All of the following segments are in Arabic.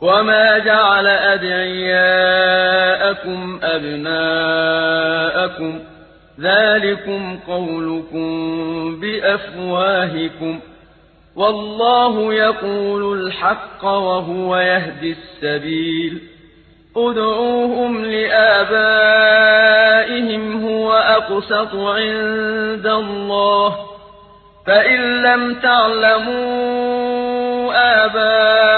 وما جعل أدعياءكم أبناءكم ذلكم قولكم بأفواهكم والله يقول الحق وهو يهدي السبيل ادعوهم لآبائهم هو أقسط عند الله فإن لم تعلموا آباءهم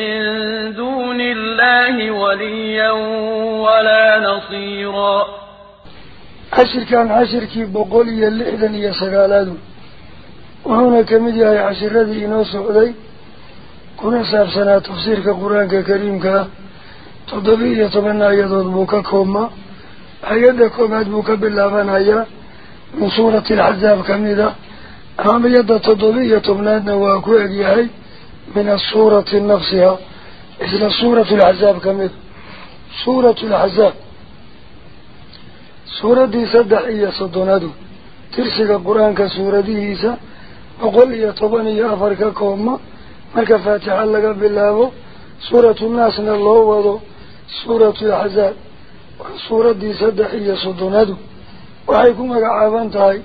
من دون الله وليا ولا نصيرا. عشر كان عشر كي بقولي اللحدن يسقالادو وهنا كمدي عشر الذي ينوسع ذي كنا سابسنا تفسير كقرآن كريم كا تضبي يتمنى يدود بوكا كوما. أيضا كوما بوكا باللابان هيا. من سورة الحزاب كميدة. أهم يدى تضبي يتمنى واكو أجيهي من الصورة نفسها إذن صورة العذاب كمث صورة العذاب. صورة دي سدع إيا صدنادو ترسل القرآن كصورة دي إيسا. وقل إيا طبني أفرك كوما ملك فاتحا لك بالله. صورة الناس الله وضو. صورة العذاب. صورة دي سدع إيا صدنادو وحيكم العابان تاي.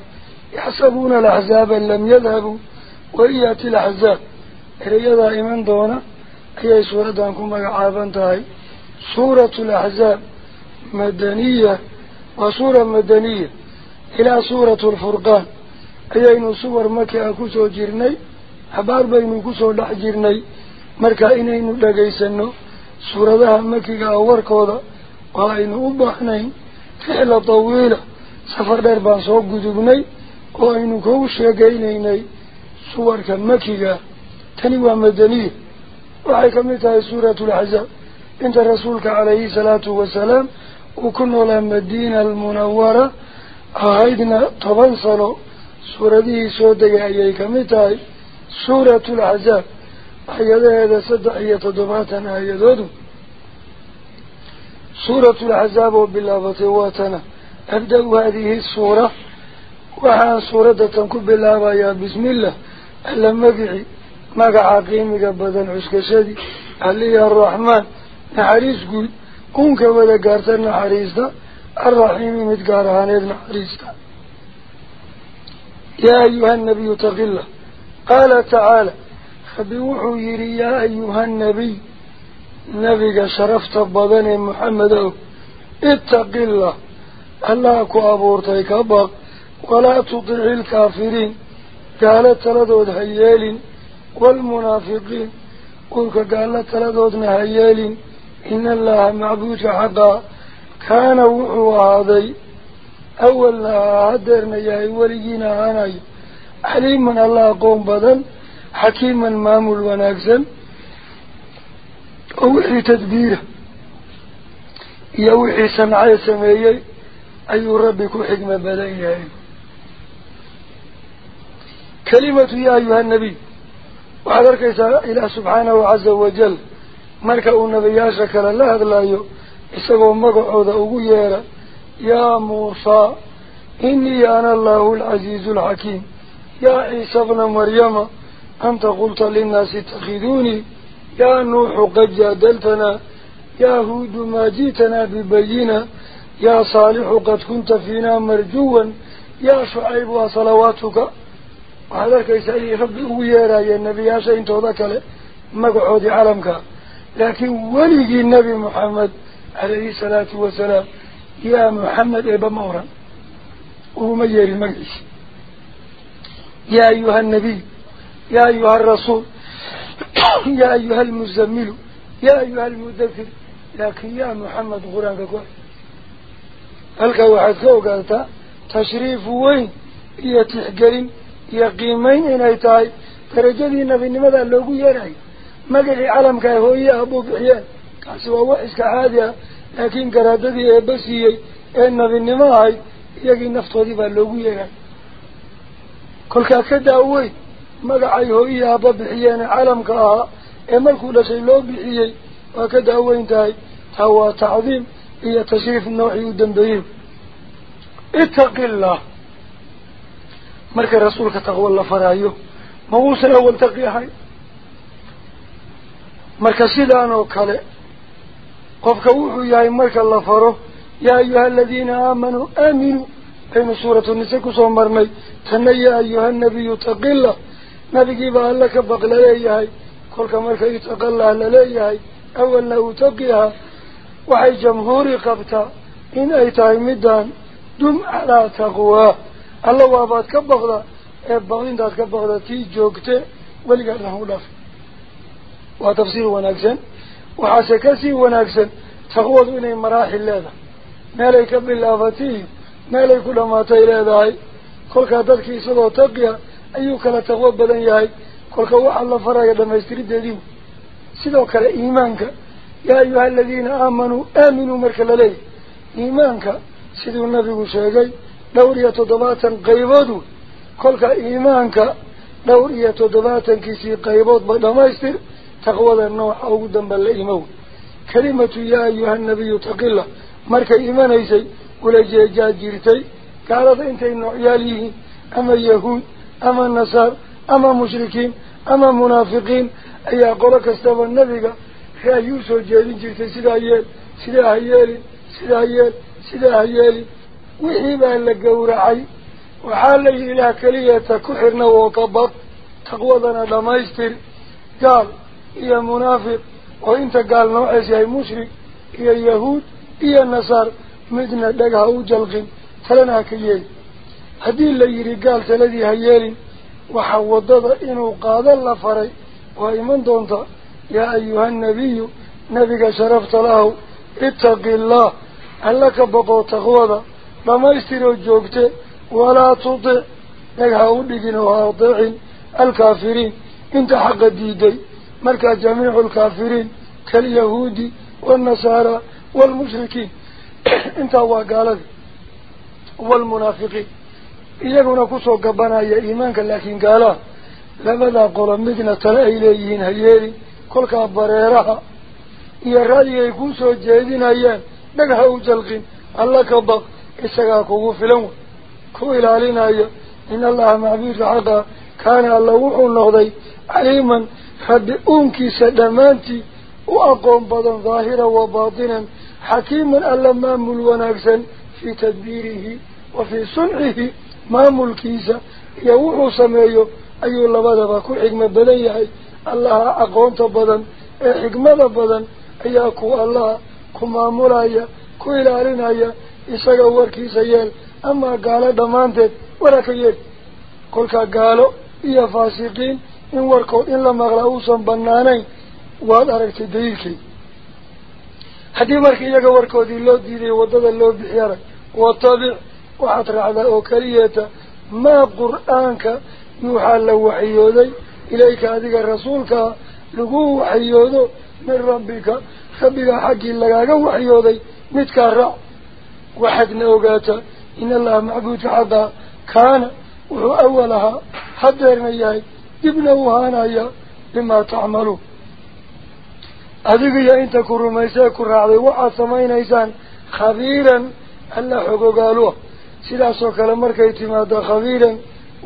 يحسبون الأحزاب لم يذهبوا. وإياتي الأحزاب. Suuraddan ku magacaaban tahay suuratu alaxzaab madaniya waa suura madaniya ilaa suuratu alfurqaan ayaynu suwar maki ah kusoo jirnay habaar baynu kusoo dhex jirnay marka inaynu dhagaysano suuradaha makiga ah warkooda waa aynu u baahnayn rixla tawiila safar dheer baan soo gudubnay oo aynu kau sheegaynaynay suwarka makiga كان هو مدني وحيك سورة الحزاب انت رسولك عليه الصلاة والسلام وكنا لهم الدين المنورة. عايدنا تبنصلوا سورة دي سودة يأييك متاه سورة الحزاب حيادة هذا صدق يتدباتنا يدود سورة الحزاب وبالأبطواتنا أبدأ هذه السورة. وحان سورة تنكب بالله يا بسم الله. ألا مبعي مقع عقيمك بدن عسك سدي علي الرحمن نحريس قول كونك ولا قارتنا نحريس الرحيم متقارهان نحريس يا أيها النبي الله قال تعالى خبيوحوا يري يا أيها النبي نبي شرفت بضن محمد اتق الله الله كأبورتك أبق ولا تطع الكافرين قالت تلدود هيال والمنافقين. قلت قالت تلدود هيال إن الله معبوش حقا. كان وحوا هذا أولنا هدرنا يا ولينا هاني عليما الله قوم بدن حكيما مامل وناكسا ووحي تدبيره يوحي سمعي سمعي. أي ربك حكمة بليها كلمة يا أيها النبي. وحضرك إلى سبحانه عز وجل. مركا النبي شكرا لا هذا لا يو. إساقوا مقعود أقويانا يا موسى إني أنا الله العزيز الحكيم. يا عيسى ابن مريم أنت قلت للناس اتخذوني. يا نوح قد جادلتنا. يا هود ما جيتنا ببينة. يا صالح قد كنت فينا مرجوا يا شعيب وصلواتك وهذا كيسألي ربي ويرا يا النبي يا سيد توضك مقعود علمك لكن ولي النبي محمد عليه الصلاة والسلام يا محمد إبن مورا ومير المجلس يا أيها النبي يا أيها الرسول يا أيها المزمل يا أيها المدثر. لكن يا محمد قرآن قول هلك واحد كوغاتا تشريف وين؟ هي تحقرين هي قيمين إن أيتاي درجدي النبي لماذا لوغو يراي مقعي علم كاي هو يا أبو بحيان كاسوا وحسك eebba siiyey ee nabinimo ahayd iyagii naftoodii baa loogu yeeray kolkaa ka daaweyn magacay hooyihii aabba bixiyeene calamka ahaa ee markuu dhashay loo bixiyey waa ka daaweyn tahay taa waa tacdiim iyo tashriif noocii u dambeeyey ittaqillah مركز رسولك تقوى الله فرايه ما هو سلاو التقيحي مركز سيدان وكالي قفك وحو يا مركز الله فرو يا أيها الذين آمنوا آمنوا. أين سورة النسك سومرمي تنى يا أيها النبي تقي الله. نبي قيبا لك بقل ليه قولك مركز يتقى الله ليه أولا أتقيها وحي جمهوري قبتا إن أي تايمدان. دم على تقواه baqda ee baqdintaad ka baqda tii joogte weligaa dhan u dhaaf waa tafsiir wanaagsan waxaase kasii wanaagsan taqwadu inay maraaxil leedahay meelay ka bilaabatay meelay ku dhamaatay leedahay kolkaa dadkii isagoo taqiya ayuu kala taqwo badan yahay kolka waxaa la faraya dhamaystirideedii sidoo kale iimaanka yaa ayuha aladiina aamanuu aaminuu marka laleeyahy iimaanka siduu nabigu sheegay دورية دباتا قيبادو كل إيمانك دورية دباتا كيسي قيباد بدمايستر تقوى النوع أودا بل إيمان كلمة يا أيها النبي تقل. مارك إيمان أيسي ولا جاء جيرتي. كارض إنت إنو عياليه. أما يهود أما النصار أما مشركين أما منافقين. أي قولك استوى النبي يا يوسف جاء جيرتي سيدا أيال سيدا أيال سيدا أيال سيدا أيال وحيبا لقورا عي وحالي إلى كلية كحرنا وطبط تقوضنا لمايستر قال يا منافق وإنت قال نوعي يا مشرك يا يهود يا نصر مدنا دقها وجلغن فلنا كيين هذه اللي رقال تلدي هيالي وحوضد إنه قاد الله فري وإيمان دونت يا أيها النبي نبيك شرفت له اتق الله ألك بقو تقوضه فما يستروا جوكته ولا تطع لك هؤلين وهاضعين الكافرين انت حق ديدي ملك جميع الكافرين كاليهودي والنصارى والمشركين انت هو قالك والمنافقين إيقونا كسو قبنا يا إيمانك لكن قالا لماذا قول مدنة الأيليين هيري كل كبريرها يا رأيي سو جايدين هيا نقهو جلقين الله كبق إساقا قوة فلنو كو إلالينا إن الله معبير عدا كان اللوح النهضي عليما فبأمك سدمانتي وأقوم بضا ظاهرا وباطنا حكيما ألما ملوناكسا في تدبيره وفي صنعه ما ملكيسا يوحو سمايو أي الله بدا باكو حكمة بدايحي الله أقوم تبضا حكمة بضا أي أكو الله كما مرايا كو إلالينا إلالينا إساق أوركي سيال أما قالا دمانتت وراك قل كا قالوا يا فاسقين إن واركو إلا مغلاوسا بناني وادارك تدريكي حدي مركي إياق واركو دي اللو ديري ودد اللو بحيارك وطابع وحطر على أوكريتا ما قرآنك يوحى الله وحيودي إليك هذه الرسولك لقوه وحيودو من ربك خبقى حقي لقاك وحيودي متكرع in allaha macbuudka xaqaa kaana wuxuu awal ahaa hadeerna yahay dibna u haanaya bimaa tacmaluun adigiyo inta ku rumaysee ku raacday waxaad samaynaysaan khabiiran alla xogogaaluah sidaasoo kale markay timaado khabiiran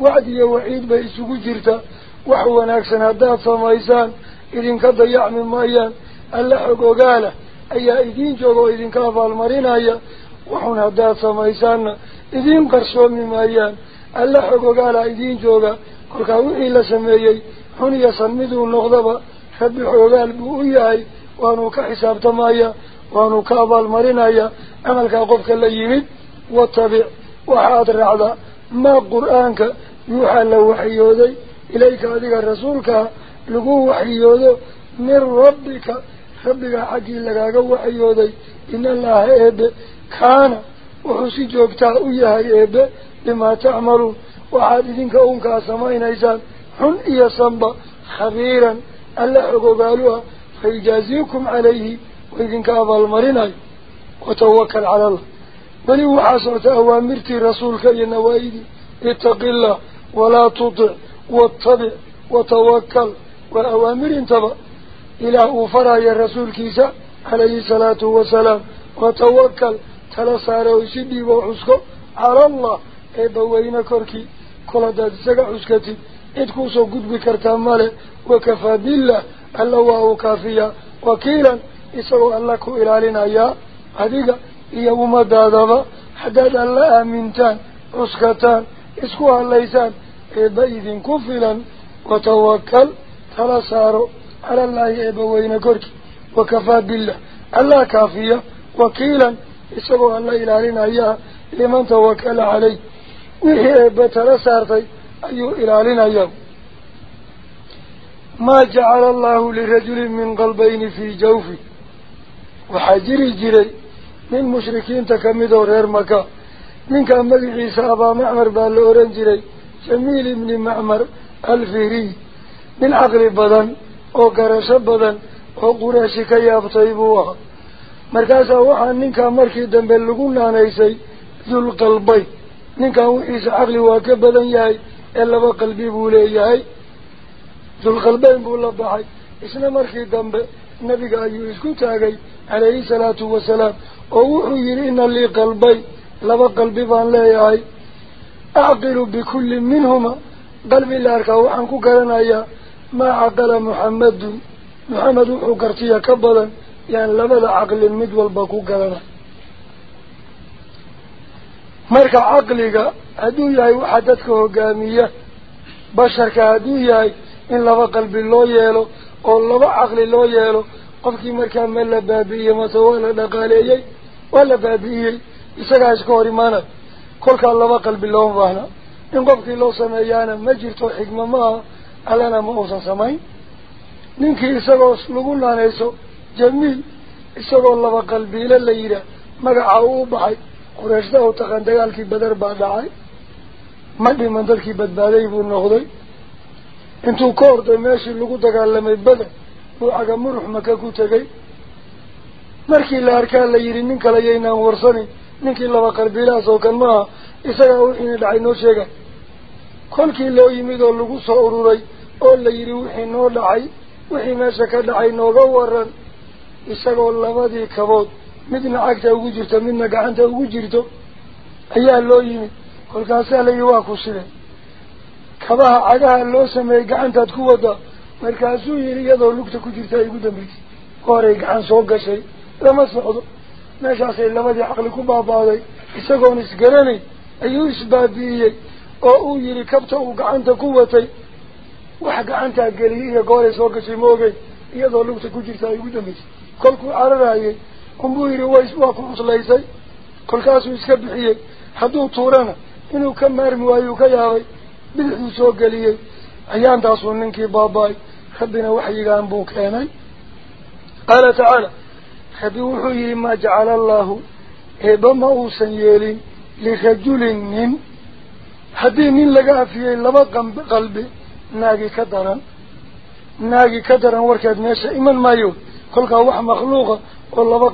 wacdi iyo waciid bay isugu jirta wax wanaagsan haddaad samaysaan idinka dayacmi maayaan alla xog ogaala ayaa idiin jooga oo idinka abaalmarinaya maayaan alla xog ogaala idiin jooga kolkaa wixii la sameeyey xun iyo san miduu noqdaba rabbi xoogaal buu u yahay waanuu ka xisaabtamaya waanuu ka abaalmarinaya camalkaa qofka la yimid watabic waxaad raacdaa maa qur-aanka yuuxaa la waxyooday ilayka adiga rasuulkaa lagu waxyoodo min rabbika ربك حقي لك أقوى أيوذي إن الله إبه كان وحسي جوكتاه إياه إبه بما تعملون وحادثين كأونك أسمائنا إيسان حن إيا صنبا خبيرا ألا حقوقالوها فيجازيكم عليه وإذن كأبا المريني وتوكل على الله بل وحصرت أوامرتي رسولك ينوائدي اتق الله ولا تطع واتبع وتوكل وأوامر انتبأ إلى أفرى رسول كيسا عليه الصلاة والسلام. وتوكل تلسار وسيدي وحسكو على الله. إبوين كركي كل داد سقع حسكتي إدكو سو قد بكرتان ماله وكفى بالله. الله وهو كافيا. وكيلا إسروا الله كو إلالنا يا. هذيك إيا ومدادبا حداد الله آمنتان عسكتان اسكوها الليسان إبايذ كفلا. وتوكل تلسارو على الله إبوين كركي وكفى بالله. الله كافيا وكيلا. إسروا الله إلالنا يا لمن توكل عليه. وهي إبتلا سارتي أيو إلالنا يا ما جعل الله لرجل من قلبين في جوفه. وحجري جري من مشركين تكمدوا غير مكة. من كان مجعيس أبا معمر بالأوران جري جميل ابن معمر الفهري من عقل بدن. أو قرش بدن أو قراش كياب طيبوها مركزا وحا ننكا مركي دنبال لقونا نيسي ذو القلبي ننكا وحيس عقل واكبدا ياي إلا بقلبي بولي ياي ذو القلبين بولا بحي إسنا مركي دنبال نبي أيو إسكو تاقي عليه الصلاة والسلام ووحو يرين لي قلبي لبا قلبي بان لا ياي أعقل بكل منهما قلبي لاركا وحنكو قرنايا ما عقل محمد محمد وحو قرتيا كبدا يعني لبدا عقل المدول باكو قرنا مركا عقلك هدو ياي وحدتك وقامية بشرك هدو ياي إن لبا قلبي لو يالو أو لبا عقل لو يالو mase waa la dhaqaaleeyey waa la baabi'iyey isagaa iska hor imaanay kolkaa laba qalbi looma baahna in qofkii loo sameeyaana ma jirto xigma maaha isagoo lagu naanayso jamiil isagoo laba qalbiile la yidhaah magaca uu baxay qureeshda u taqaan dagaalkii badar baa dhacay ma dhiman dadkii badbaaday buu noqday intuu ka orday meeshii lagu dagaalamay bader buucaga murux maka ku tegay markii la arkaa la yidhi nin kale yaynaan warsanin ninkii laba qalbiilahaas oo kan maaha isagaa wixiina dhacay noo sheega kolkii loo yimid oo lagu soo ururay ka dhacay nooga waran isagoo labadii kabood midna cagta ugu jirto midna gacanta ugu jirto ayaa loo yimid kolkaasaa la yidhi waa ku sidee kabaha cagaha loo sameeyey gacantaad ku wada markaasuu yidhi iyadoo lugta ku jirta ay ugu dambaysay horay gacan soo gashay lama socdo meeshaasay labadii caqli ku baabaaday isagoon isgaranayn ayuu isbaabi'iyey oo uu yidhi kabta uu gacanta ku watay ogeyn iyadoo lugta ku jirta ay ugu dambaysay kolkuu cararayay unbuu yidhi way waa ku cuslaysay kolkaasuu iska bixiyey hadduu tuurana inuu ka maarmi waayuu ka yaabay bidixuu soo geliyey ayaantaasuu ninkii baaba-ay rabbina waxyigaan buu keenay qaala tacaala rabbi wuxuu yidhi maa jacala allaahu eeba ma uusan yeelin lirajulin nin haddii nin laga afiyey laba qalbi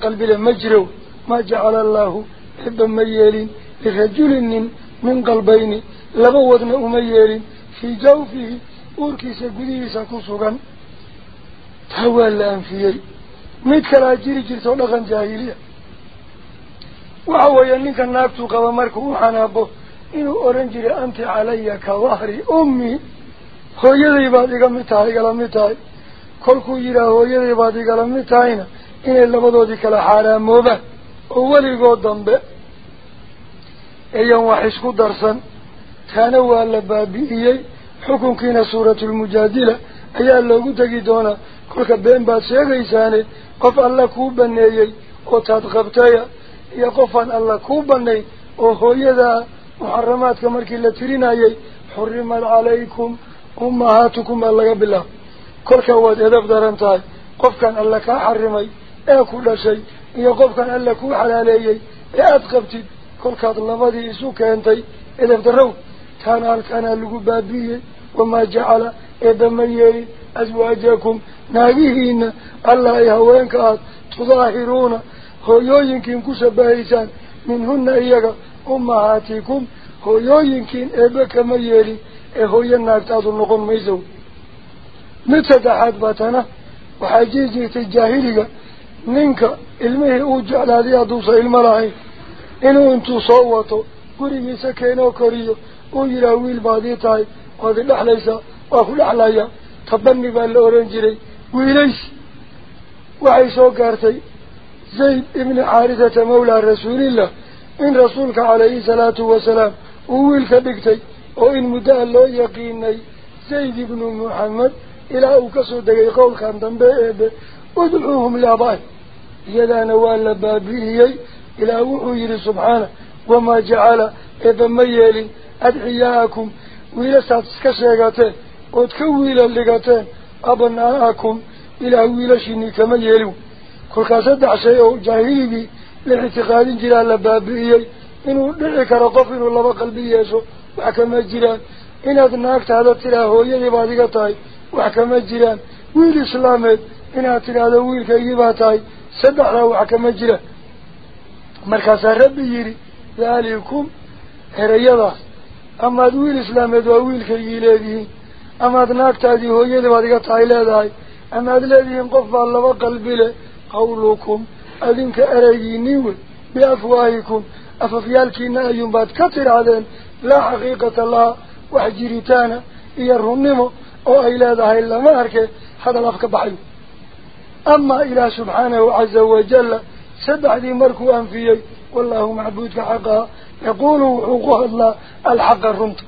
qalbi leh ma jiro maa jacala allaahu eeba ma yeelin lirajulin nin min qalbayni laba wadna uma yeelin fii jawfihi uurkiisa gudihiisa ku sugan taa waa la anfiyey mid kalaa jiri jirto dhaqan jaahiliya waxa weeye ninka naagtuu qaba markuu u xanaaqo inuu oran jiray anti calaya ka dahri ummi hooyaday baad iga mid tahay igala mid tahay kolkuu yidhaah hooyaday baad igala mid tahayna inay labadoodii kala xaaraamoobaan oo weligood dambe ayan wax isku darsan taana waa la baabi'iyey xukunkiina suuratulmujaadila ayaa loogu tegi doonaa kolka been baad sheegaysaane qof alla kuu baneeyey oo taad qabtaya iyo qofaan alla kuu banayn oo hooyadaa muxaramaadka markii la tirinayay xurimat calaykum laga bilaabo kolka waad edab daran tahay qofkan alla kaa xarimay ee ku dhashay iyo qofkan alla kuu xalaaleeyey ee aada qabtid kolkaad labadii isu keentay edab darrow taana halkaanaa lagu baabi'iyey wamaa jacala eeba ma yeelin aswaajakum naagihiina alla ay haweenka aad tudaahiruuna hooyooyinkiin ku shabahaysaan minhunna iyaga ummahaatikum hooyooyinkiin eebe kama yeelin uu jeclaaday hadduusa ilmo lahayn inuu intuu soo wato gurigiisa keenoo koriyo uu yidhaah wiil baad ii tahay waad idhexlaysaa waa ku dhexlaya tabani baa la oran jiray wiilaysi waxay soo gaartay zayd ibni xaarisata mawlaa rasuulillah in rasuulka calayhi salaatu wasalaam uu wiilka dhigtay وإن مدى الله يقيني سيد بن محمد إلى أكسو دقي قول خاندن بأيه ودعوهم لأباه يدا نوال بابيهي إلى وحير سبحانه وما جعل إذا ما يلي أدعياكم وإلى ويلسات سكسيغاته وتكويل اللغاته أبناءكم إلى ويلشيني كما يلو كل قصد عسيه جاهيبي لإعتقاد جلال بابيهي إنه دعيك رطفل الله بقلبي يسو وحكم الجيران. إن أتنا الناكت هذا ترى هو يباديك طاي وحكم الجيران. ويل سلامت إن أتنا هذا ويل كيباتاي سبع له وحكم الجيران. مركز الرب يري. لأليكم هريضا أما دويل إسلامي دويل كيباتاي أما هذا الناكت هذا هو يباديك طاي لأي أما هذا الذي ينقف الله وقلبه له. قولكم أذنك أريني. بأفواهكم. أففيالكينا ينبات. كثير عذين لا حقيقة الله وحجريتانا إيا الرنمو أو إلاذا إلا مارك هذا الأفق بحي. أما إلى سبحانه عز وجل سدع ذي مركو أنفيي والله معبود حقها يقول حقوه الله الحق الرمت.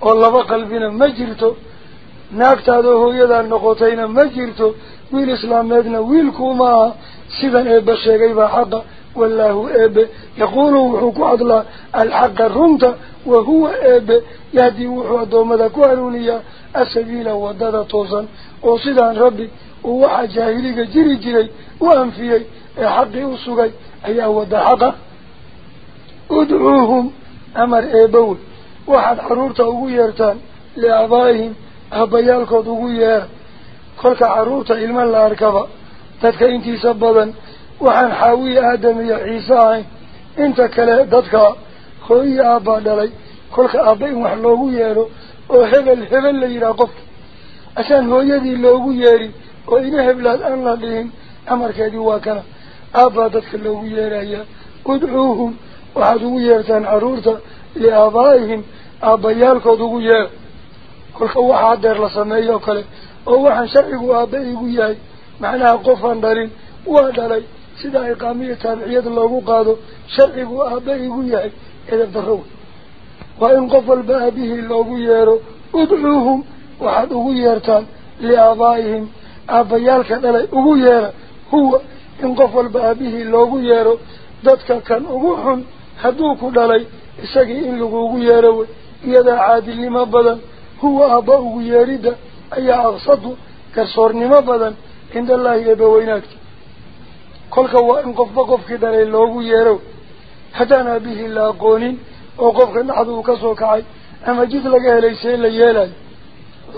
والله قلبنا مجرته ناكتا هذا هو يدى النقوتين مجرته ويل إسلام يدنا ويل كوما سيدا إبا الشيقين حقا والله أب. يقول وحوك عدلا الحق الرمت وهو أب. يهدي وحوك دومدك وعلونيا السبيل ودادا طوزا قصيدا ربي ووحا جاهليك جري جري وأنفيي حقي وصغي أي أود حقا ادعوهم أمر أبوه وحد عرورته ويرتان لأبائهم أبيالك دوغيا كلك عرورته إلما لا أركبا تدك إنتي سببا وحن حاوي آدم يا عيسى انت كلا ضدك خوي أبا دلي كل أبي محلوه يارو وحبل حبل لي رقف عشان هو يدي لوه ياري وإن حبل أن الله لهم أمر كادي واكنا أبا ضدك لوه ياري ادعوهم وحدو يارتان عرورتا لأبائهم أبا يالك ودو يارو كل خوة حادر لصميه وكلا وحن شرقوا أبيه ياري معناها قفا دارين وادلي سيدا إقامية تابعية الله قادو شرعي وآبائي وياه إلى فرعوا وإن قفل بها به الله قيارو ادعوهم واحد قيارتان لآبائهم آبيالك للي قيارا هو إن قفل بها به الله قيارو ذاتك كان أبوهم هدوك للي إساقي إن لغو قيارو يدا عادل مبدا هو أبا قياردا أي أغصده كسورني مبدا عند الله يبويناكتي كل كوا إن قف بقف كده اللوجو يرو حدنا به لا قونين أو قف إن عدو كسو كعي أما جد لجاه ليسين ليلا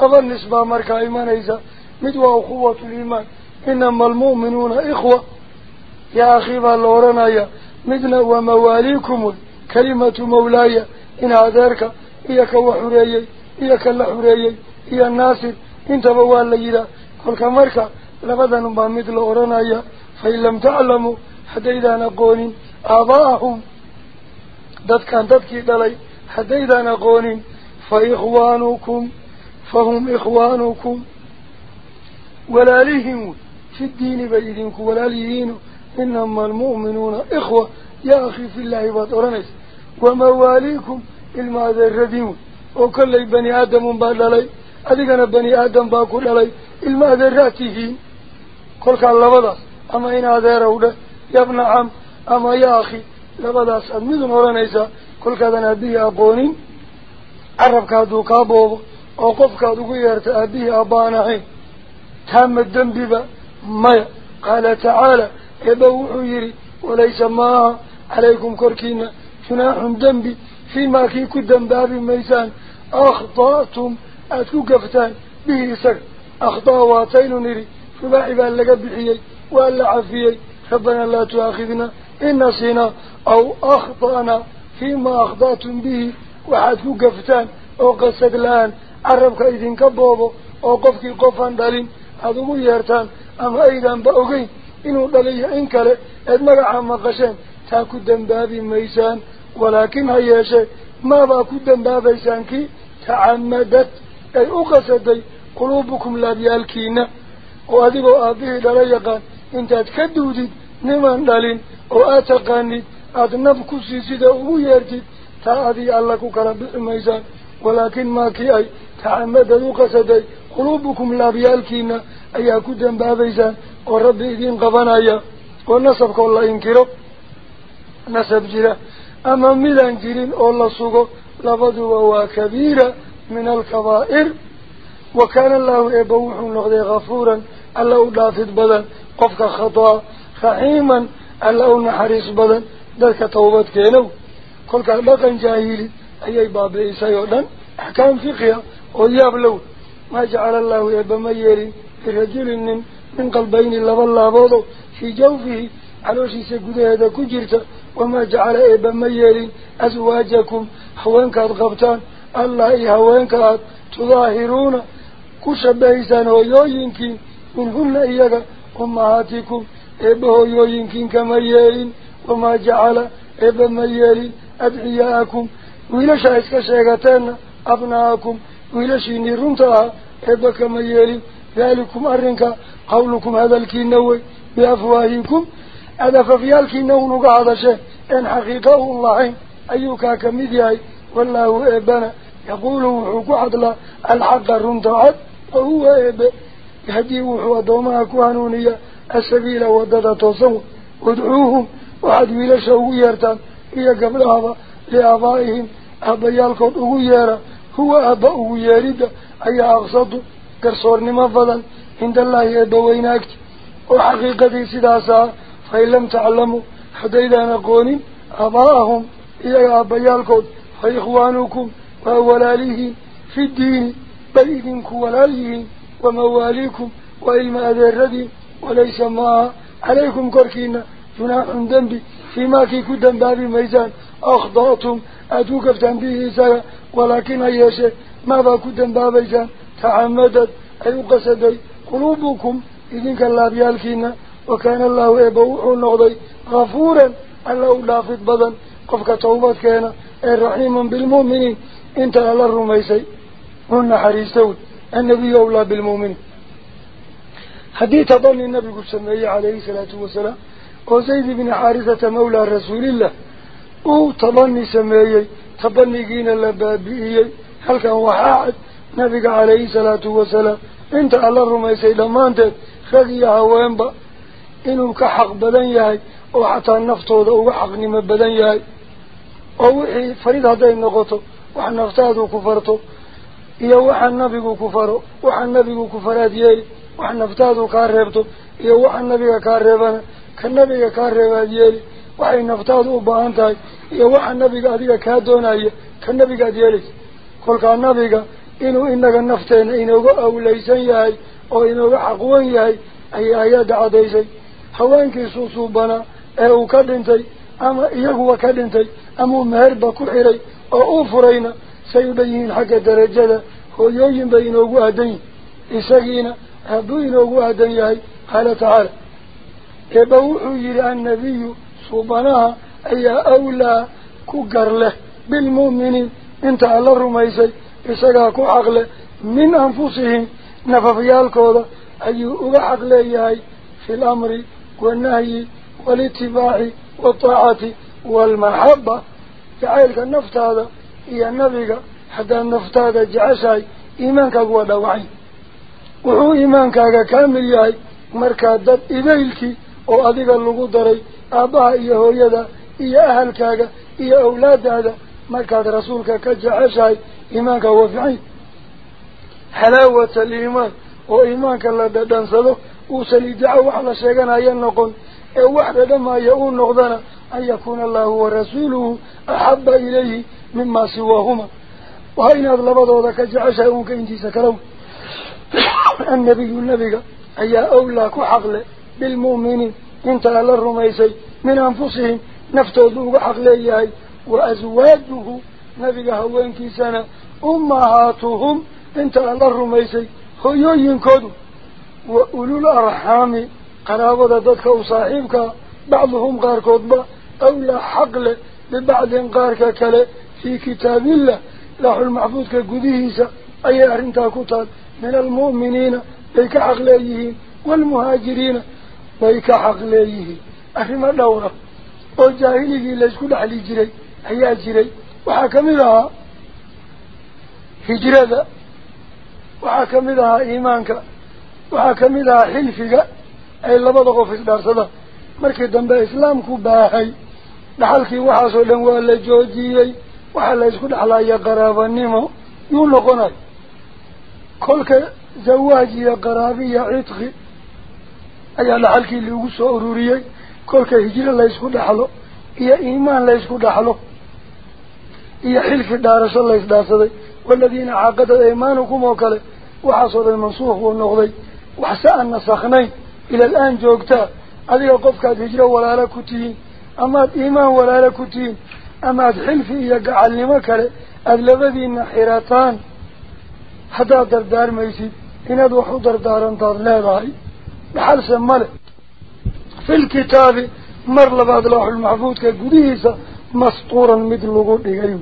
أظن نسبة مركا إيمان إذا مدوا أخوة الإيمان إنما المؤمنون إخوة يا أخي فالورنا يا مدنا ومواليكم كلمة مولاي إن عذارك إياك وحري إياك اللحري إيا الناصر إن تبوا الليلة كل كمركا لقد نبا مدل أورنا يا فإن لم تعلموا حتى إذا نقولين آباءهم ذاتك أن تبكي للي حتى إذا نقول فإخوانكم فهم إخوانكم. ولا ليهم في الدين بيدينك ولا ليهين إنما المؤمنون. إخوة يا أخي في الله باترانيس ومواليكم إلما ذا الرديم وكل بني آدم بعد للي أذيك أنا بني آدم باكل للي إلما ذا الراتيهين كل كان لبضاس أما إن هذا رودة يا ابن عم أما يا أخي لقد لبدا سنيد نورانيسا كل كذا نبي أبوني عرب كادو كابو أوقف كادو غيرت أبي أبانهي تام الدم ببا ما قال تعالى إبو حيري وليس ما عليكم كركين شناحم دمبي فيما كيكو دمباب ميسان. أخطأتم أتوقفتان به سر أخطأ واتين نري فباعبا لقبحيي. La cafiyey ربنا لا تؤاخذنا إن نسينا أو أخطأنا فيما أخطأتم به. وحدكو قفتان أو قصد الآن عربك إذن كبوبو أو قفك قفان دالين. هذا يرتان. أما أيضا بأغين إنه دلي إنك لأدمر عما قشان تاكو دنبابي ميسان. ولكن هيا شيء ما باكو دنبابي سانكي تعمدت. أي أقصدي قلوبكم لا بيالكينا وأذيبوا أبيه دليقان ugu yeertid taa adiga alla ku kala bixi maysaan walaakin maakii ay tacamadad u qasaday quluubukum laabyaalkiina ayaa ku dambaabaysaan oo rabbi idiin qabanaya oo nasabkoo la inkiro nasab jira ama midaan jirin oo la sugo labaduba waa kabiira min alkabaa'ir wa kaana allahu eeba wuxuu noqday kafuuran alla u dhaafid badan قفك خطأ رحيما ألا نحرس بدن ذلك توبت كينو كل كالبقى جاهلي أي باب إيسا أحكام فقهية ويابلو ما جعل الله يبا ميري في رجل من قلبين لبا الله في جوفه علوشي سيقود هذا كجرت وما جعل يبا ميري أزواجكم حوانك أدغبتان الله هوانك تظاهرون كشبهيسان ويوينكين منهن إياك أمهاتكم إبهو يوينكين كما يالين وما جعل إبا ما يالين أدعياءكم وإلى شايسك شيغتين أبناءكم وإلى شيني رمتها إبا كما يالين ذلكم أرنك قولكم هذا الكينوي بأفواهكم. هذا ففي الكينو نقع هذا شيء. إن حقيقة الله أيوكا كمدياي. والله إبنا يقول وحكو عدلا الحق رمتها وهو إبا يهدي وحوى دومها كوانونية السبيل ودد توسو ودعوهم وحد ويلش ويرتان هي قبلها لآبائهم أبيالكم ويرا هو أبا ويرد أي أقصد كرصور نمفضا عند الله يدويناك وحقيقة سداسا فإن لم تعلموا حديدا نقول أباهم إيا أبيالكم فإخوانكم وأولاليه في الدين بل إذنك ولاليه ومواليكم وإلما أذردي وليس ما عليكم كركينا جناح ذنبي فيما كي كدن بابي ميزان أخضعتم أتوقفتن به سرى ولكن أيشي ماذا كدن بابيزان تعمدت أي قصدي قلوبكم إذن كالله بيالكينا وكان الله يبوح النغضي غفورا الله لافت بدن قفك توبت كان الرحيم بالمؤمنين انت على الرميسي هن حريستون النبي أولى بالمؤمن. حديث ظن النبي السمعي عليه الصلاة والسلام وزيد بن حارثة مولى رسول الله. أو تظني سمعي تظنيين اللبابئي هل كان وحاعد نبي عليه الصلاة والسلام. أنت على الرميسي لما أنت؟ خذيها وينبا inuu ka xaq badan yahay oo xataa naftooda uga xaqnimo badan yahay oo wixii farid hadday noqoto wax naftaadu ku farto yeeli wax naftaadu kaa reebto iyo waxa nabiga kaa reebana ka nabiga kaa reebaad yeeli waxay naftaadu u baahan tahay iyo waxa nabiga adiga kaa doonaya ka nabigaad yeelaysa kolkaa nabiga inuu inaga nafteena inooga awlaysan yahay oo inooga xaqwan yahay ayay ayadda caddaysay haweenkiisuu suubanaa ee uu ka dhintay ama iyaguwa ka dhintay ama uu meherba ku xiray oo uu furayna سيبين حق درجة هو يوين بينه أدين إساقين أبوين أدين يهي قال تعالى إلى النبي صوبناها أي أولى كقر له بالمؤمنين إنت على الرميسي إساقا كعقل من أنفسهم نففيالكوضا أي أغحق ليهي في الأمر والنهي والاتباع والطاعة والمحبة. جعلك النفط هذا iyo nabiga haddaad naftaada jeceshahay iimaankaagu waa dhaawacay wuxuu iimaankaaga kaamil yahay markaa dad idaylkii oo adiga lagu daray aabbaha iyo hooyada iyo ahalkaaga iyo awlaadaada markaad rasuulka ka jeceshahay iimaankaa waa fican xalaawata aliimaan oo iimaanka la dhadhansado uusan idaco wax la sheeganaya noqon ee wax dhadhamaya uu noqdana an yakuuna allahu warasuuluhu axaba ilayhi مما سواهما. وهين هذا لبضوضة كجعشة يونك إنتي سكروا النبي النبي أي أولاك كحقل بالمؤمنين انت على الرميسي من أنفسهم نفتوضوه حقل إياه وأزواجه نبي هو إنتي سنة أمهاتهم انت على الرميسي خيو ينكدوا وأولو الأرحام قرابة ددك وصاحبك بعضهم غاركوا أولا حقل ببعض غاركك almu'miniina bay ka xaq leeyihiin waalmuhaajiriina bay ka xaq leeyihiin arrimo dhowra oo jaahiligii laysku dhexli jiray ayaa jiray waxaa kamid ahaa hijrada waxaa kamid ahaa iimaanka waxaa kamid ahaa xilfiga ay labada qof isdhaarsadaan markii dambe islaamku baahay dhaxalkii waxaasoo dhan waa la joojiyey وحالا يسكن على يا يقراب النمو يولقنا كلك زواج يا قرابي يا يعطغ أي على لحالك اللي هو أروريك كلك هجرة لا يسكن لحاله يا إيمان لا يسكن لحاله يا حلف دار دارس الله يسكن والذين عقد إيمانكم وكاله وحصد المنصوح والنغضي وحساء النصخنين إلى الآن جوكتا. أذي وقفك هجر ولا لكتين. أما الإيمان ولا لكتين. Amaad xilfi iyo gacalnimo kale aada labadiina xirataan haddaad dardaarmaysid inaad wax u dardaarantaad leedahay dhaxalse male filkitaabi mar labaad laaxulmaxfuudka gudihiisa mastuuran mid lagu dhigay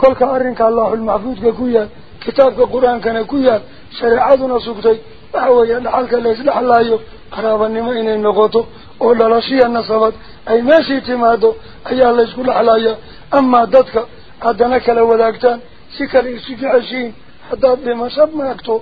kolka arrinkaa laaxulmaxfuudka ku yaal kitaabka qur-aankana ku yaal shareecaduna sugtay waxa weeye dhaxalka la isdhexlaayo qaraabanimo inay noqoto oo dhalashiya nasabad ay meeshii timaado ayaa la isku dhexlayaa amaa dadka haddana kala wadaagtaan si kale isu jeceshiin haddaad dhimasho maagto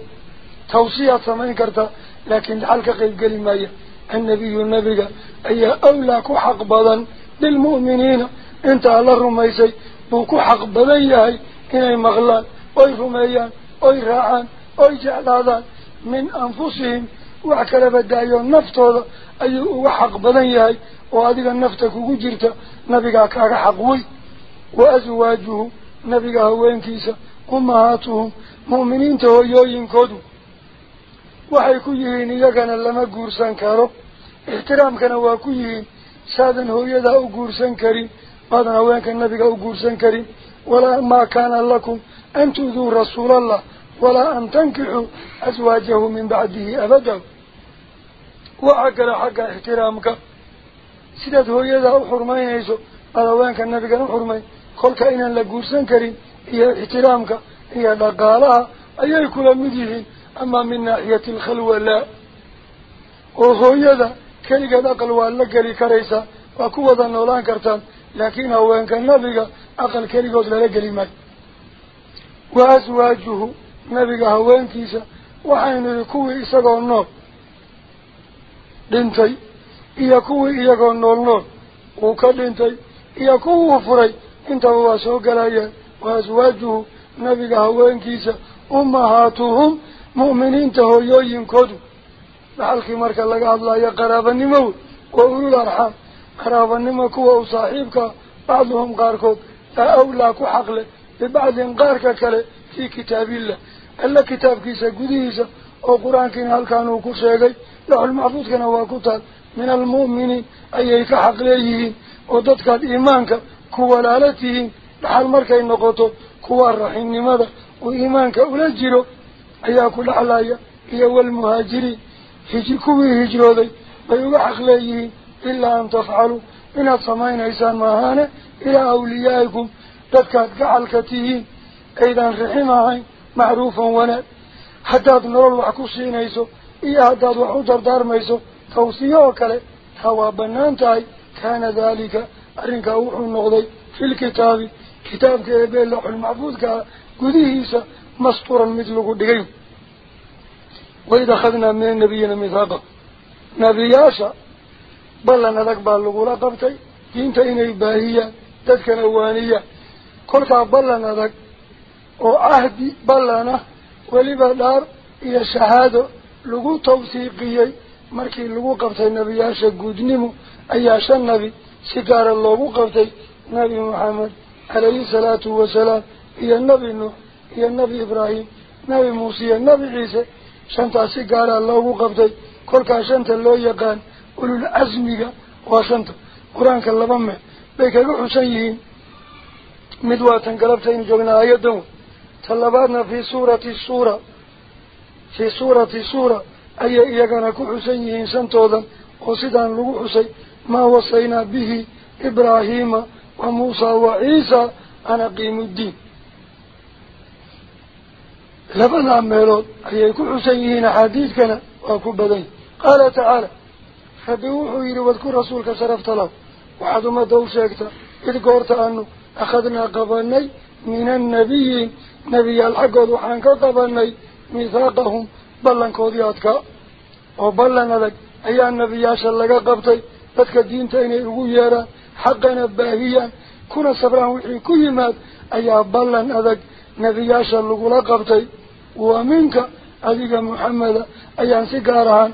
tawsiyaad samayn kartaa laakiin dhaxal ka qaybgeli maaya النبي النبي أي أولى كحق بدن بالمؤمنين انت على الرميسي بوكو حق يهي إني مغلان أي رميان أي راعان وعكلا بدأيو النفطه أي وحق بنيهي وهذه النفط وجرت نبيك كار حقوي وأزواجه. نبيك هوين كيسا. أمهاتهم. مؤمنين تهيوين كودو. وحيكو يهين. يغانا لما قرسان كارو. احترام كان كيهين سادن هو يدا قرسان كريم بعد هوين كان نبيك قرسان كريم ولا ما كان لكم أن تذو رسول الله. ولا أن تنكحوا أزواجه من بعده أبداً. Ixtiraamka sidaad hooyadaa u xurmaynayso aad haweenka nabigan u xurmayn kolka inaan la guursan karin iyo ixtiraamka iyo dhaqaalaha ayay kula mid yihiin أما من ناحية الخلوة لا وهويدا كليقاد أقل وألا قلي كريسا وكوة النولان كرتان لكن هو إن كان نبيغا أقل كليقاد لا قلي مات وأزواجه نبيغا هوين كيسا وحين يكوي دنتي إيكوي إيقو النور نور وكدنتي إيكوي فري انت هو سوق لايا وأزواجه نبيغا هوين كيسا أمهاتهم مؤمنين تهويين كودو بحالكي مركا لقى الله يا قرابة نمو وأولو الأرحام قرابة نمو كوا وصاحبك بعضهم قاركود أولاك حقله ببعض قارك كله في كتاب الله ألا كتاب كيسا قديسا أو قرآن كنا هل كانوا لحو لوح المحفوظ كان واقطع من المؤمنين أي كحق ليه؟ وضدك إيمانك كوالالته لحال المركة النقطة كوال رحيم لماذا؟ وإيمانك أولجره أي أكل علايا هي والمهاجري هجركوا هجروا ذي. ويوحق ليه؟ إلا أن تفعلوا. من الصمائن عيسان مهانة إلى أوليائكم. تذكات قعل كتيهين أيضا رحيمها معروفا ونا حتى تنرى الوحكو سينيسو إياه داد وحوتر دار ميسو توسيوك له هوا بنانتاي كان ذلك. أرنك أوح النغضي في الكتاب. كتاب كيبين لوح المعبود قديهيسا مسطورا مثله قديهيم وإذا أخذنا من نبينا مثابا نبياشا بلنا لقبا لقولا قبتي. دينتا إنا إباهية تدكا نوانية. كلها بلنا لك وعهدي بلنا ولبا دار إلى شهادة. لغو nabi si gaara loogu qabtay nabi maxamed calayhi salaatu wasalaam iyo nabi nuux iyo nabi ibraahim nabi muuse iyo nabi ciise shantaas si gaaraa loogu qabtay kolkaa shanta loo yaqaan ululcasmiga waa shanta qur-aanka laba meel bay kaga xusan yihiin mid waa tan galabtaynu joognaa aayadan wey ta labaadna fii suurati suura في سورة سورة أي إيقانك حسينه سنتوضا وصدان لغو حسين ما وصينا به إبراهيم وموسى وعيسى أنا قيم الدين. لبنى عميلون أيك حسينه حديث كان وكبدين قال تعالى فبوحوا يروذكوا رسولك صرفت الله وعد ما دوشكت إذ قرت أنه أخذنا قباني من النبي نبي الحق وضحانك قبني. ميثاقهم بلن كودياتك وبلن لك أي النبي ياشر لك قبطي لك الدين تيني غيرا حقنا باهيا كنا صبران وحي كيمات أي بلن لك نبي ياشر لك لقبطي ومنك أذيك محمد أي سكارهان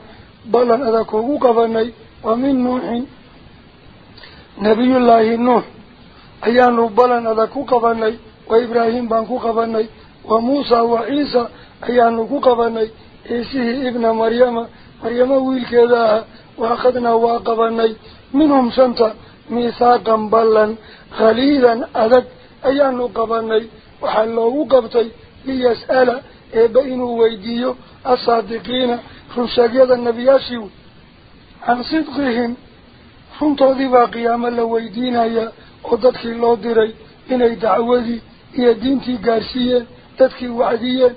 بلن لك وقفني ومن نوح نبي الله نوح أي أنه بلن لك وقفني وإبراهيم بان وقفني وموسى وعيسى أيها نقوك بني إيسيه ابن مريم مريم ويل كذا وأخذنا واق منهم سنتا ميثاقا بلا خليلا أذك أيها نقوك بني وحلوه قبطي ليسأل إبئن ويديو الصادقين خلص النبي أسيو عن صدقهم فمت أذبا قياما لويدين هيا وددك الله دري إني دعوذي إيا دينتي قارسية تدكي وعديه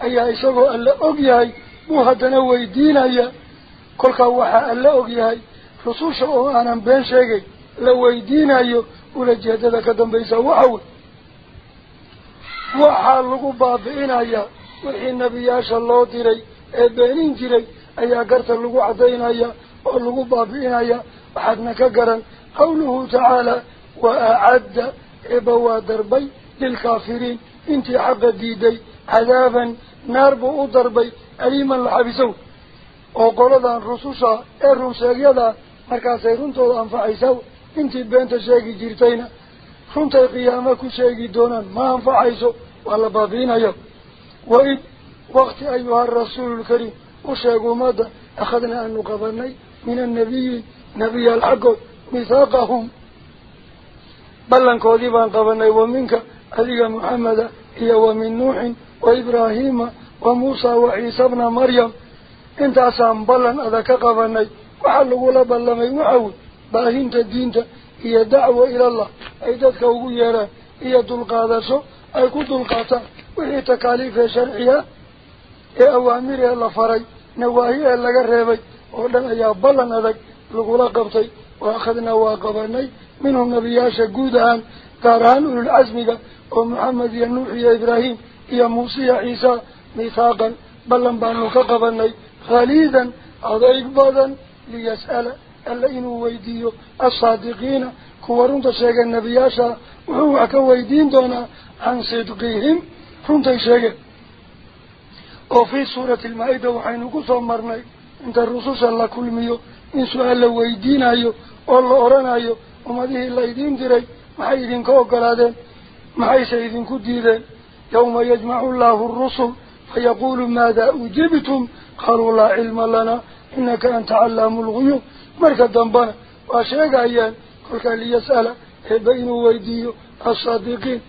ayaa isagoo alla og yahay buu haddana weydiinaya kolkaa waxaa alla og yahay rususha oo aanan been sheegay la weydiinayo ulajeedada ka dambaysa waxa wey waxaa lagu baabi'inayaa wixii nebiyaasha loo diray ee beenin jiray ayaa garta lagu caddaynaya oo lagu baabi'inaya waxaadna ka garan qawluhu tacaala wa acadda eeba waa darbay lilkaafiriin buu u darbay aliiman la xabisow oo qoladan rususha ee runsheegyada markaasay runtooda anfacaysaa intii beenta sheegi jirtayna runtay qiyaamo ku sheegi doonaan ma anfacayso waa la baabiinayo waid waqti ayuha arasuulu lkariim u sheeg ummadda akhadna aanu qabanay min annabiyiin nebiyaal xaggood mithaaqahum ballankoodii baan qabanay wa minka adiga maxameda iyo wa min nuuxin wa ibraahiima wa muusa wa ciisa bna maryam intaasaan ballan adag ka qabanay waxaa lagula ballamay waxa wey baahinta diinta iyo dacwa ilallah ay dadka ugu yeeraan iyo dulqaadasho ay ku dulqaataan wixii takaaliifee sharciya ee awaamir ee la faray nawaahi ee laga reebay oo قارهان أولو ومحمد ينوح يا إبراهيم يا موسى يا عيسى نفاقا بلن بانو كقبنا خليدا أضعيك بادا ليسأل ألا إنو ويديو. الصادقين كوارون تشيغ النبي عشاء وهو أكا دونا عن صدقهم. فون تشيغ وفي سورة المائدة وحين قصوا مرنا إنت الرسول صلى الله كل ميو إن سؤال ويدين أيو والله أرانا أيو وما ديه الله يدين دي محيدين كوكالادين محيسا إذن كديدين يوم يجمع الله الرسل فيقول ماذا أجبتم قالوا لا علم لنا إنك أنت علام الغيوم مركا دنبانا واشيك أيان قلت لي يسأل بين ويديو الصادقين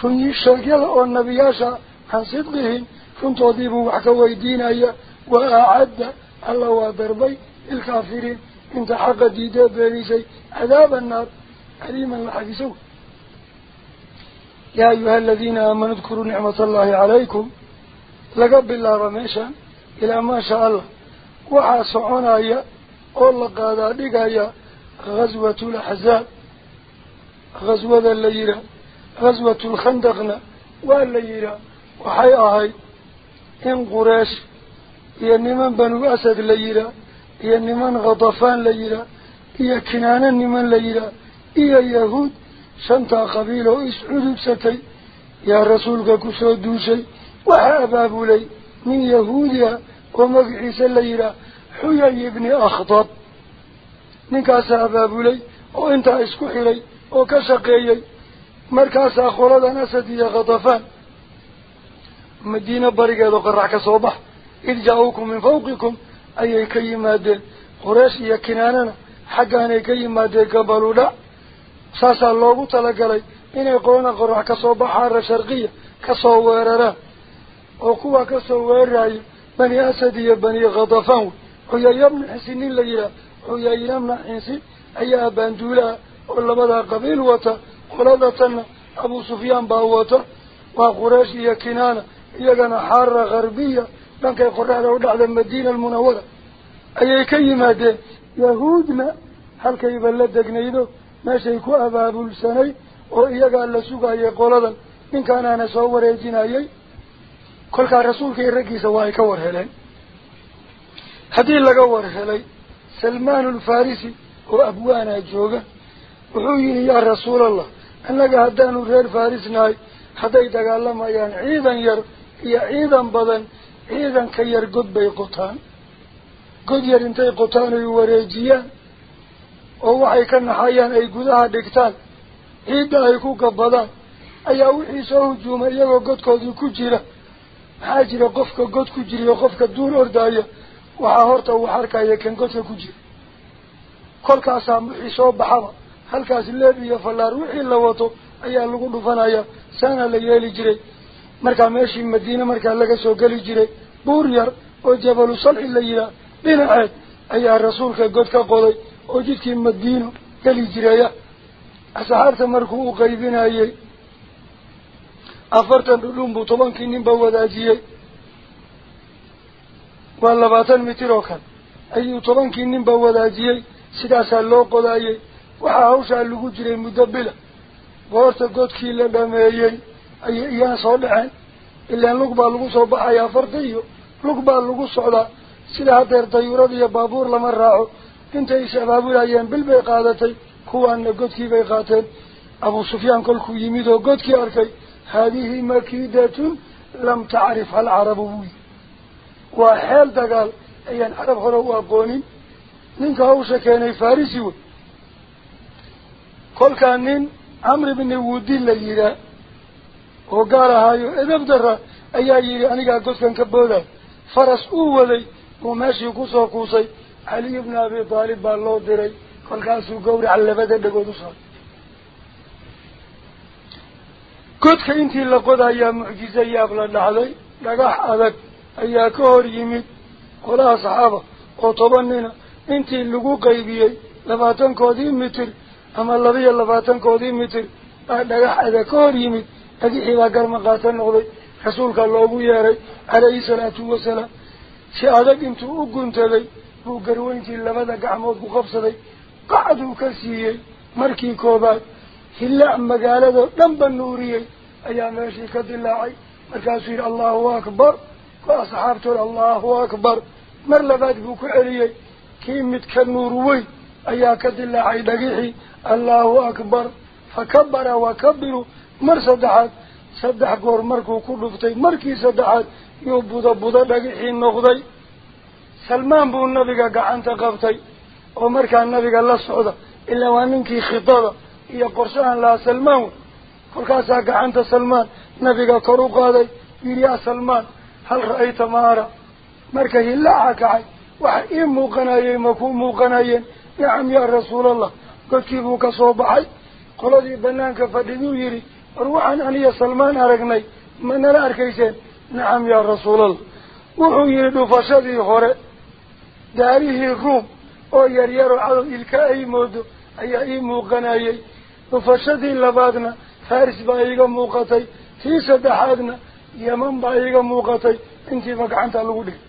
فني الشرقل والنبياشا عن صدقهم كنت أضيبوا وحكا ويدين أيان وأعد الله وضربي الكافرين انت حق ديدة بريسي عذاب النار عليما وحكسوه يا أيها الذين آمنوا اذكروا نعمة الله عليكم. لقب الله رميشا. إلى ما شاء الله. وحاسعونا يا. قول قادة يا. غزوة الحزاب غزوة الليلة. غزوة الخندقنا. والليلة. وحيئة إن قريش. يا نمن بنو أسد الليلة يا نمن غطفان الليلة يا كنان الليلة إيه يهود شنطة قبيلة إسعود بستي يا رسولك كسو الدوشي وحباب لي. من يهوديا ومقعيس الليلة حيي ابن أخطب. نكاس أباب لي وإنت أسكح لي وكشقي لي مركاس أخولد نسد يا غطفان مدينة بارقة وقرعك صباح إذ جاءوكم من فوقكم أي كيما دين قراش يكنانا حقا أنا كيما دين قبلوا لا. ساسا لوغو تلقلي. إني قونا قروح كسو بحارة شرقية كسو ويرارا وكوا كسو ويراي بني أسدي بني غضفان. حيا يبن حسنين ليرا حيا يبن حسن أي أبان دولا ولمدها قبيل وطا. قلالة أبو سفيان باوطا. وقراش إيا كنانا إيا كان حارة غربية. لنك يقرر على وضع المدينة المنورة. أي كيما دين يهودنا. هل كيبا لدك نيدو meeshay ku abaabulsanay oo iyagaa la sugayay qoladan ninkaanaana soo wareejinayay kolkaa rasuulka iyo raggiisa waa ay ka war heleen haddii laga war helay salmaan alfarisi oo abwaanaa jooga wuxuu yihi yaa rasuulallah annaga haddaanu reer faris nahay hadday dagaalamayaan ciidan yar iyo ciidan badan ciidanka yar god bay qotaan god yar intay qotaan ay wareejiyaan oo waxay ka naxayaan ay gudaha dhigtaan ciidda ay ku gabadaan ayaa wixii soo hujuumay iyagoo godkoodii ku jira maxaa jira qofka god ku jiriyo qofka duur ordaaya waxaa horta uu arkaya kan godka ku jira kolkaasaa wixii soo baxaba halkaas leeb iyo fallaar wixii la wato ayaa lagu dhufanaya saana la yeeli jiray markaa meeshii madiine markaa laga soo geli jiray buur yar oo jabalu salxi la yidhaah dhinaceed ayaa rasuulka god ka qoday asxaabta markuu u qaybinayey afartan dhudhun buu tobankii ninba wadaajiyey waa labaatan mitir oo kale ayuu tobankii ninba wadaajiyey sidaasaa loo qodaayey waxaa hawshaa lagu jiray muddo bila goorta godkii la dhameeyey ayay iyana soo dhaceen ilaan lug baa lagu soo baxaya afarta iyo lug baa lagu socdaa sida haddeer dayuurad iyo baabuur lama raaco انت الشباب الأيام بالبي قادتي كوان قد كي بي قاتل. ابو سفيان كل كو يميدو قد كي اركي هذه مكيدة لم تعرف العرب بوي وحال دقال ايان عرب خروا اقوانين ننك هو شكيني فارسي كل كان نين عمر بن ودين ليلة وقال هايو اذا بدر ايا يري انيقا قد كان كبودا فرس اوه ولي وماشي قوسا قوسي bna abi taalib baa loo diray kolkaasuu gawraca labada dhagood u saaray godka intii la qodayaa mucjize yaab la dhacday dhagax adag ayaa ka hor yimid qolaha saxaaba oo toban nina intii lagu qaybiyey labaatankoodii mitir ama labiyo labaatankoodii mitir baa dhagax adag ka hor yimid dhagixii baa garma qaata noqday rasuulka loogu yeeray calayhi salaatu wasalaam si adag intuu u guntaday hillaac magaaladoo dhanba nuuriyey ayaa meeshii ka dilaacay markaasuu yidhi allahu akbar ko asxaabtood allahu akbar mar labaad buu ku celiyey kii mid ka nuur weyn ayaa ka dilaacay dhagixii allahu akbar fakabara wakabiru mar saddexaad saddex goor markuu ku dhuftay markii saddexaad yuu budo budo dhagixii noqday socda ilaa waa ninkii khidada iyo qorshahan lahaa salmaan wey kolkaasaa gacanta salmaan nabiga kor u qaaday yidhi yaa salmaan hal ra-ayta maara marka hillaaca kacay waxa ii muuqanayey ma ku muuqanayeen nacam yaa rasuulallah godkii buu ka soo baxay qoladii banaanka fadhiduu yidhi war waxaan aniya salmaan aragnay ma nala arkayseen nacam yaa rasuulallah wuxuu yidhi dhufashadii hore yaryaroo cadow ilka ay moodo ayaa ii muuqanayey dhufashadii labaadna faris baa iiga muuqatay tii saddexaadna yeman baa iiga muuqatay intiiba gacanta lagu dhigay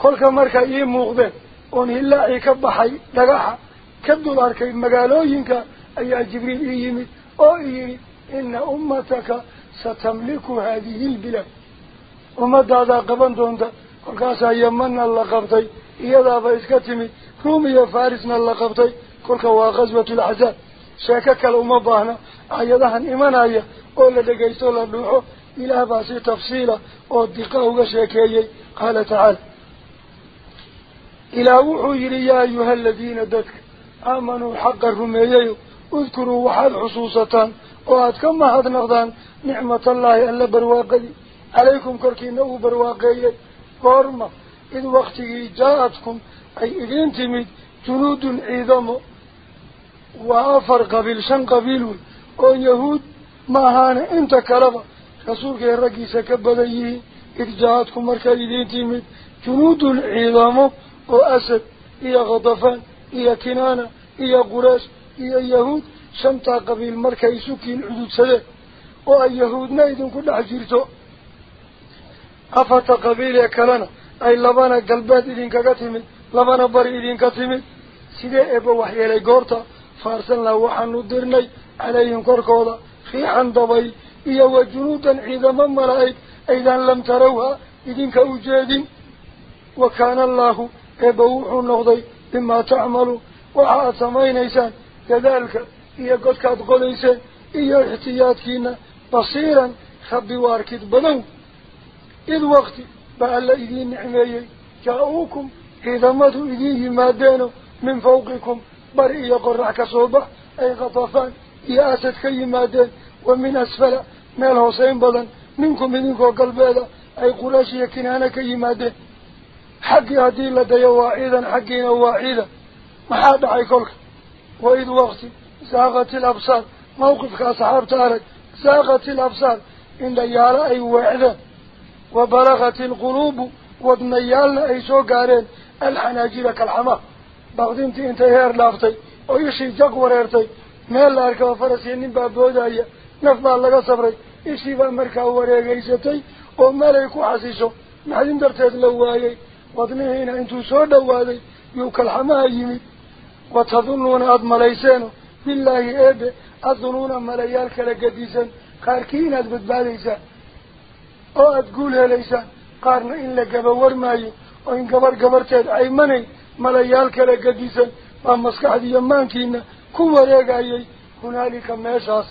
kolka markay ii muuqdeen oon hillaacii ka baxay dhagaxa ka dul arkay magaalooyinka ayaa jibriil ii yimid oo i yidhi ina ummataka satamliku haadihi lbilaad ummadaadaa qaban doonta كركاس يمن الله قبطي إذا فايسكتمي رومي فارسنا الله قبطي كركا وغزوة الحزاب شاكك الأمبانا أيضاً إيمان أيه قول لدقي سول الروح إلى باسي تفصيلة أدقاه وشاكي قال تعالى إلى وحير يا أيها الذين دك آمنوا حق الرمييو اذكروا وحال حصوصة وأتكم هذا نغضان نعمة الله ألا برواقي عليكم كركي نو برواقي goorma إذ وقته جاءتكم أي إذين تمد جنود عظام وآفر قبيل شن قبيل ويهود ما هانا انت كلبا رسولك الرقيسة كبديه إذ جاءتكم مركا إذين تمد جنود عظام وأسد إيا غضفان إيا كنانة إيا قراش إيا يهود شنطا قبيل مركا يسوكين عدود سده وأي يهودنا إذن كل أفتا قبيل كلنا أي لبانا قلبات إذن كتمد لبانا بري إذن كتمد سيدي إبا وحي لي قورتا فارسلنا وحن ندرني عليهم كوركولا خيحا ضبي إيا وجنودا عظما ملائك أيضا لم تروها إذن كأجاد وكان الله إبا وحو النغضي بما تعملوا. وحا سمينيسان كذلك إيا قد كاد قليسان إيا احتياطكينا بصيرا خبي واركد بدو إذ وقت بأل إذين نعمي جاءوكم إذا مدوا إذيه مادينوا من فوقكم. برئي يقرع كصوبة أي غطفان يا أسد كي مادين ومن أسفل مال حسين بدن منكم منكم قلبالا أي قراشي كنانا كي مادين حقي هدي لدي واعيدا حقينا واعيدا ما حاد عيكولك وإذ وقت زاغت الأبصار موقفك أصحاب تارك زاغت الأبصار. إن ديالا أي وعدا وبلغت القلوب ودنيالنا أي سو قارين؟ الحناجير كالحما بغدينتي انت هير لافتي ويشي جاق وريرتي. ميل لاركا فرسي نبا بودايا نفبا لغا صبري. إشي بامركا وريقيستي وماليكو حسيسو محدين درتيد لوايي. ودنهينا انتو سو دوادي يوك الحما يمي. وتظنون أدمليسينو بالله إيبه أظنون مليالك لقديسا قاركين أدبدباليسا oo aada guul helaysaan qaarna in la gabawar maayo oo in gabar gabarteed aymanay malayaal kala gadisan baa maskaxdiiyo maankiina ku wareegayay hunaalika meeshaas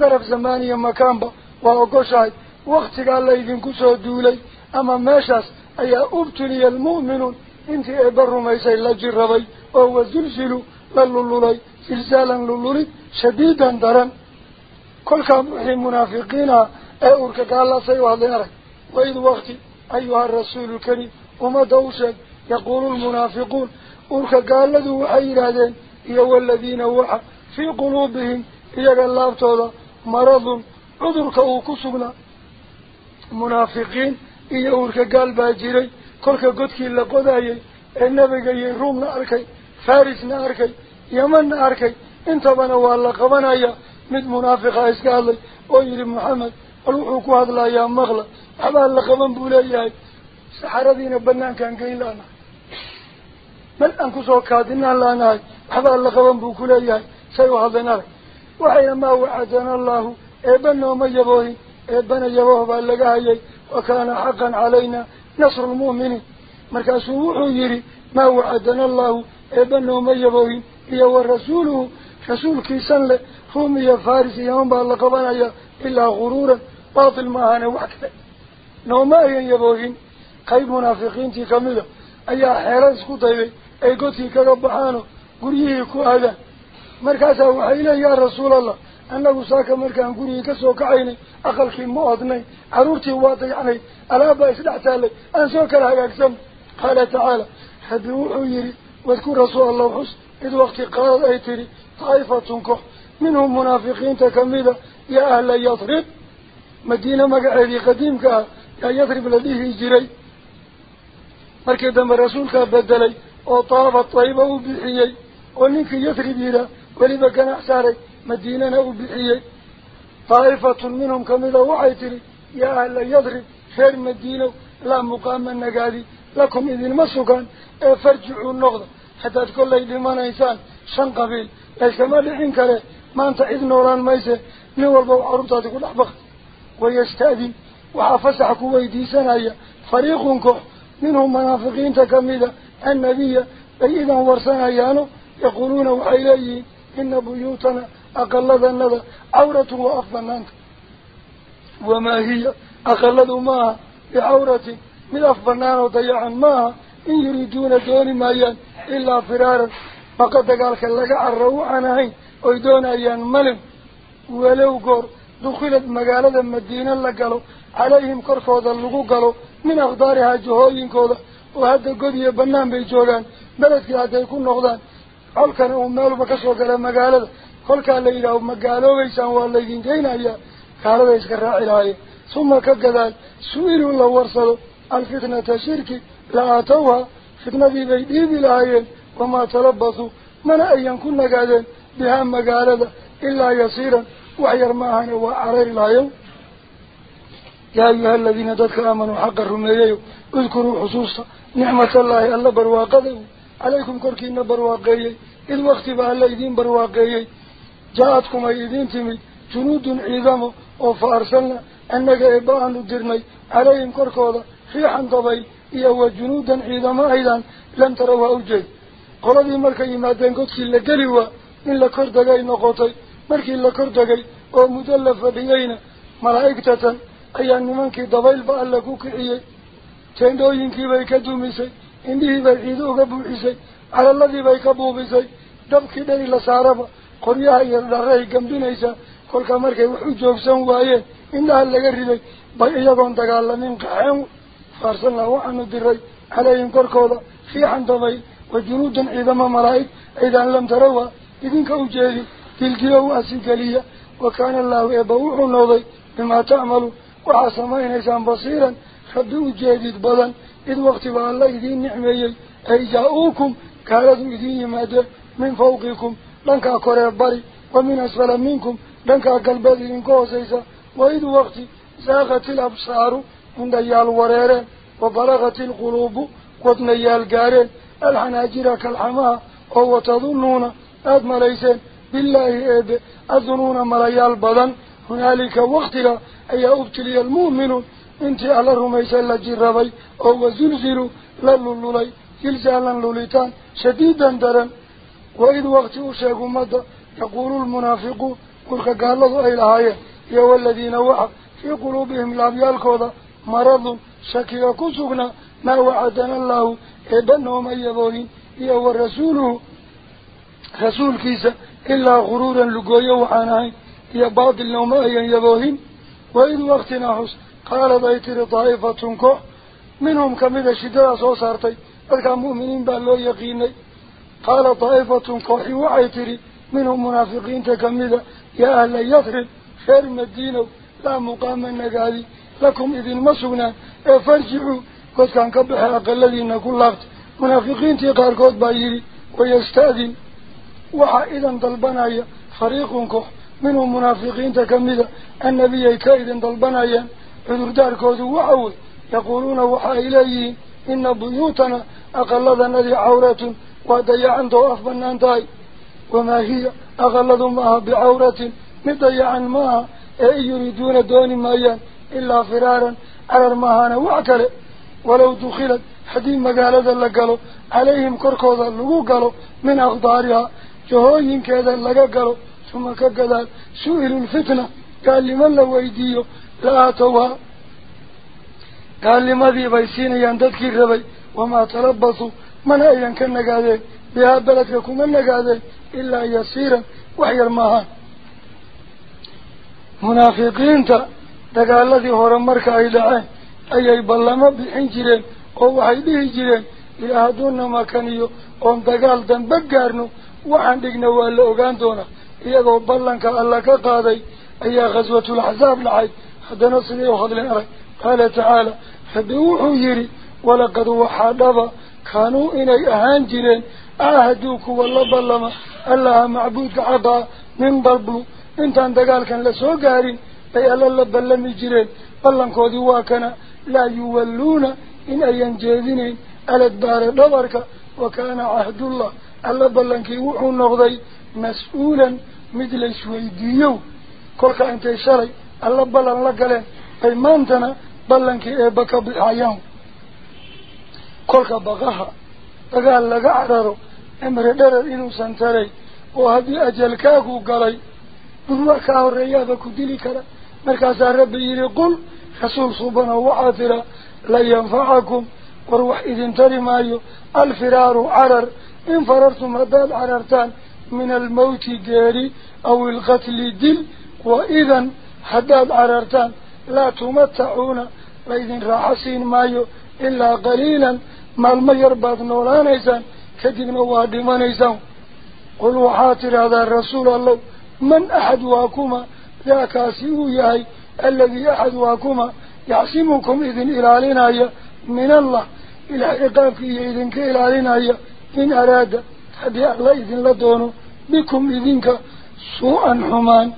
daraf zamaan iyo makaanba waa ogoshahay waktigaa laydinku soo duulay ama meeshaas ayaa ubtuliya almu'minuun intii eebba rumaysay la jirrabay oo wasilsilu la lululay silsaalan lululid shadiidan daran kolkaa wixii أورك قال الله سيوها لنرك وإذ وقت أيها الرسول الكريم وما دوشك يقول المنافقون أورك قال له وحير هذين إيهو الذين وحى في قلوبهم إيهو الله تعالى مرض عذرك وكسبنا منافقين أورك قال باجري كلك قدك إلا قدايي النبي يرومنا أركي فارسنا أركي يمن أركي انت بنا الوحو هذا لا يا مغلا أبا لقبان بولاياي سحردين بنان كان قيل لنا بل أنكو سو كادنا لنا أبا لقبان بوكولاياي سيو هذا نار وحينما وعدنا الله إبنا وما يبوه إبنا يبوه بألقاهي وكان حقا علينا نصر المؤمنين مركز وحو يري ما وعدنا الله إبنا وما يبوه هي ورسوله رسول كيسان له هم يا فارس يوم بألقبان إلا غرورا باطل ما أنا وحكذا نوما أين يبوهين. قيب منافقين تي كاملة أي حيران سكوطيبي أي قوتي كربحانو. قريه كو هذا. مركزا وحيلا يا رسول الله. أنه ساك مركان قريه كسو كعيني. أقل كي مؤذني عرورتي واطي عني. ألا بإسلع تالي. أنسوك لها أكسم قال تعالى. حبيوحو يري. واذكر رسول الله حس. إذ وقت قال أي تري. طائفة تنكح منهم منافقين تكملة يا أهل يضرب. مدينة مقعدي قديمك يا يضرب لديه جري مركز دم رسولك بدلي وطاف الطيبة وبحيي ونك يضرب إلى ولما كان أحساري مدينة وبحيي طائفة منهم كمذا وعيتري يا أهل يضرب خير مدينة لا مقام النقادي. لكم إذن مسوكان فرجعوا النغضة حتى تقول لي لمن إنسان شن قبيل؟ ليس ما لحين كره ما أنت إذن وران ميسة. من والبو عربتا تقول أحبخ ويستأذن وحفسحك ويدي سنايا فريق كح منهم منافقين تكملة النبي بإذا ورسنا يانو يقولون وحيلي إن بيوتنا أقل ذنب عورة وأفضل وما هي أقل ما بعورة من أفضل وضيعا ما إن يريدون دون مايان إلا فرارا. فقد قالك لك عروا عنهين ويدون أيان ملم ولو قر دخلت مقالة مدينة لقلوا عليهم كركوذا اللقو قالوا من أخضارها جهوين كوذا وهذا قضية بنام بيجوغان بلد كده يكون نغضان قل كان أمالو بكسو كلا مقالة؟ قل كان ليلة مقالو بيسان والليين جينا يا قال بيسك الراعي ثم كقذال سئلوا الله ورسلوا الفتنة شركي لا أتوها. فتنة بيدي بلايين وما تلبثوا. من أيان كنا قادين بها مقالة إلا يصيرا وحير معهن وعرير العيو يا أيها الذين ددك آمنوا حق الرميي اذكروا حصوصا نعمة الله ألا برواقضوا عليكم كركين برواقيي إذ وقت بها الليدين برواقيي جاءتكم أيدين تمي. جنود عظام وفأرسلنا أنك إباء ندرني عليهم كركوضا ريحا ضبي إيهو جنودا عظام أيضا. لم تروا yimaadeen godkii la geli waa in la kor degay noqotay markii la kor degay oo muddo la fadhiyeyna malaa'igtatan ayaa nimankii dabaylba alla ku kiciyey teendhooyinkiibay ka dumisay indhihiibay ciido uga buuxisay calaladiibay ka buubisay dabkii dheri la saaraba qoryaha iyo dharray gambinaysaa kolka markay wax u joogsan waayeen indhaha laga riday bay iyagoon dagaalamin qaxeen faarsanlah waxaanu diray calayhim korkooda fiixan dabayl وجنودا عظم ملائك إذا لم كأجيدي تلقيه أسيقليا وكان الله يبوح النوضي بما تعملوا وعصمين إسان بصيرا خبئوا جيدي بضا إذ وقت الله إذين نعمي أي جاءوكم كالذوا إذين ماده من فوقكم لنك أكوري بري ومن أسفل منكم لنك أقلبات إذن كوسيسا وإذ وقت زاغت الأبصار عند يال وريرين وبلغت القلوب قدن يال قارين الحناجر كالحماء أو تظنون أد مليسين بالله إيب أظنون مليال بدن هنالك وقتها أي أبتلي المؤمن انت على الرميسة لجربي أو زلزلوا لللولي زلزالا لوليتان شديدا درا وإذ وقت أشاق مدى يقول المنافق قل قال الله أي لهاية يا والذين وحى في قلوبهم لابيال كودا مرض شكي كسغنا ما وعدنا الله إبنهم أيضاهين إيهو رسوله رسول كيسا إلا غرورا لقويا وحاناين إيا باطل نوم أيان يضاهين وإذ وقت نحس قال بيتر طائفة كو منهم كمذا شداء صوصارتي فالك مؤمنين بالله يقيني. قال طائفة كوحي وعيتري منهم منافقين تكمذا يا أهل يثرب خير مدينة لا مقام النقالي لكم إذن مسونا فارجعوا. قد كان كبح أقل وحا إذن ضلبنايا فريق كح منهم منافقين تكمذا النبي كائدا ضلبنايا عذر دار كود وعوي يقولون وحا إليه إن بيوتنا أقلد الذي عورة وديعا ضعف بنانتاي. وما هي أغلظ معها بعورة؟ مضيعا معها. أي يريدون دون مايان إلا فرارا على المهانة وعكله ولو دخلت حديث مقالة لقالوا عليهم كركوضا لقو من أخضارها جهوين كذا لقالوا ثم كقذال سئل الفتنة قال لمن لو ايديو لا أتوها. قال لماذا بيسين ينددك الربي وما تربصوا. من أيان كان قادين بها بلدكم من قادين إلا يسيرا وحي المهان. منافقين تا دقال الذي هو رمرك أي دعين ayay ballamo bixin jireen oo waxay dhihi jireen ilaa hadduuna makaniyo oon dagaal danba gaarno وحن دقنا والأوغان دونا إياقو بلنك الله كقاضي أي غزوة الحزاب لعي حتى نصل يوحد لنرك قال تعالى فبوحو يري ولقد وحادبا كانوا إني أهان جيرين أهدوك والله بلما ألا معبودك عبا من ضربه انت أنت قال أن لسو قارين أي الله بلما جيرين بلنك كان لا يولون إن أين جيذنين ألد دار وكان عهد الله ألا بلنك وحو النغضي مسؤولا مثل شويديو كلك أنت شري ألا بلن لك لين أي مانتنا بلنك إيبك بحيان كلك بغاها بغال لك عرارو أمر درر إنو سنتري وهذه أجلكاكو قلي بلوكاه الرياضة كدلي كلا مركز ربي يقول رسول صوبنا وعاثرة لا ينفعكم وروح إذن ترمايو الفرار عرر إن فررتم هداد عررتان من الموت قاري أو القتل دل وإذا هداد عررتان لا تمتعون لإذن رعصين مايو إلا قليلا ما المير بعد نولان إيسان كدن موادي من إيسان. قلوا حاطر هذا الرسول الله من أحد واكما يا كاسيه ياهي الذي أحد واكما يعصمكم إذن إلى علينا من الله إلى عقابك إذن كإلى علينا إن أراد أبي الله إذن لدونه بكم إذنك سوءا حمان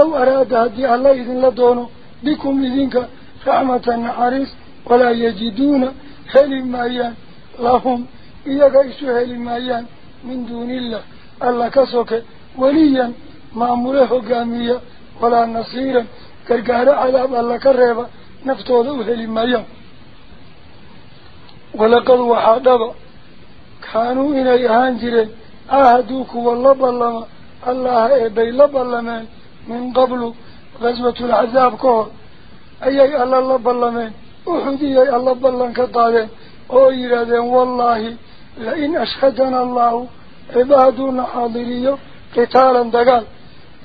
أو أراد أبي الله إذن لدونه بكم إذنك فعمة عريس ولا يجدون هل مايان لهم. إذا قيسوا هل مايان من دون الله ألا كسوك وليا ما معمله قامية ولا نصيرا. كرقار عذاب الله كريبا نفتوضوا هل مايان ولقد وحادبا كانوا إلى يهانجر أهدوك والله لما الله إبي لب لما من قبل غزوة العذاب كور أي الله لب لما أحدي أي الله بلن كطالع أو يراد والله لئن أشهدنا الله عبادنا حاضرية قتالا دقال.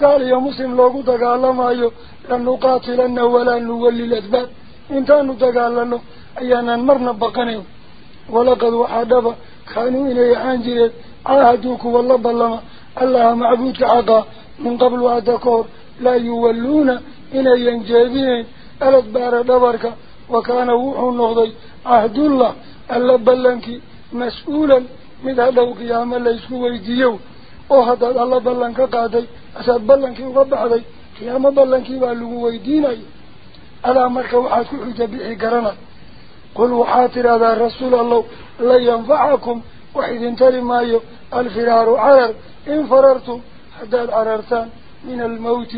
قال يا مسلم لوغو دقال لما يو لن نقاتلن ولا نولي الأدباب انتانو دقال لنو أيانا مرنا بقنيو ولقد وحدبا كانوا إلي أنجلت على هدوك والله بالله الله معبودك عقا. من قبل وعدكور لا يولون إلي ينجابين الأكبار دبرك. وكان وحو النغضي عهد الله. الله بالله مسؤولا. من هذا القيام الذي يسكو ديو أهد الله بالله قادي. أسد بالله وقبعدي قيام بالله والله ويديني. ألا مركب عدك حجبه قرنك قل وحاتر هذا رسول الله لا ينفعكم. وحيد تري مايو الفرار عرر. إن فررت حداد عررتان. من الموت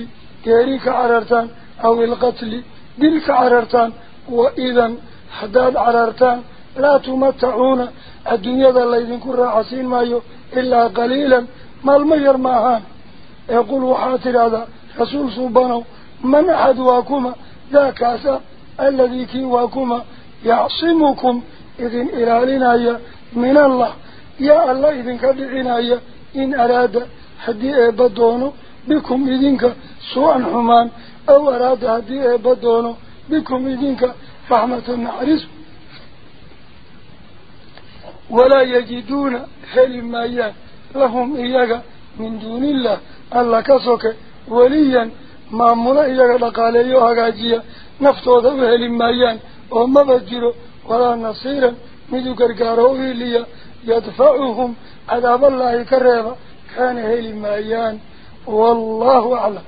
كاريك عررتان. أو القتل دلك عررتان. وإذا حداد عرارتان لا تمتعون. الدنيا ذا الذي ذكر عسين مايو. إلا قليلا. ما المير ماهان. يقول وحاتر هذا رسول صوبانو من أحد واكما؟ ذا كاسا الذي كي يعصمكم إذن إلى لنايا من الله. يا الله إذن كبعنايا إن أراد حدي إبادونه بكم إذنك سوء حمان. أو أراد حدي إبادونه بكم إذنك فحمة معرس ولا يجدون هل ما لهم إياك من دون الله. الله كسوك وليا. ما مرأيك لقال أيها قاجية نفتوذ بهلي ما يان ومبجره ولا نصيرا منذ كرقاره إليا يدفعهم عذاب الله كريبا. كان هيل مايان. والله أعلم.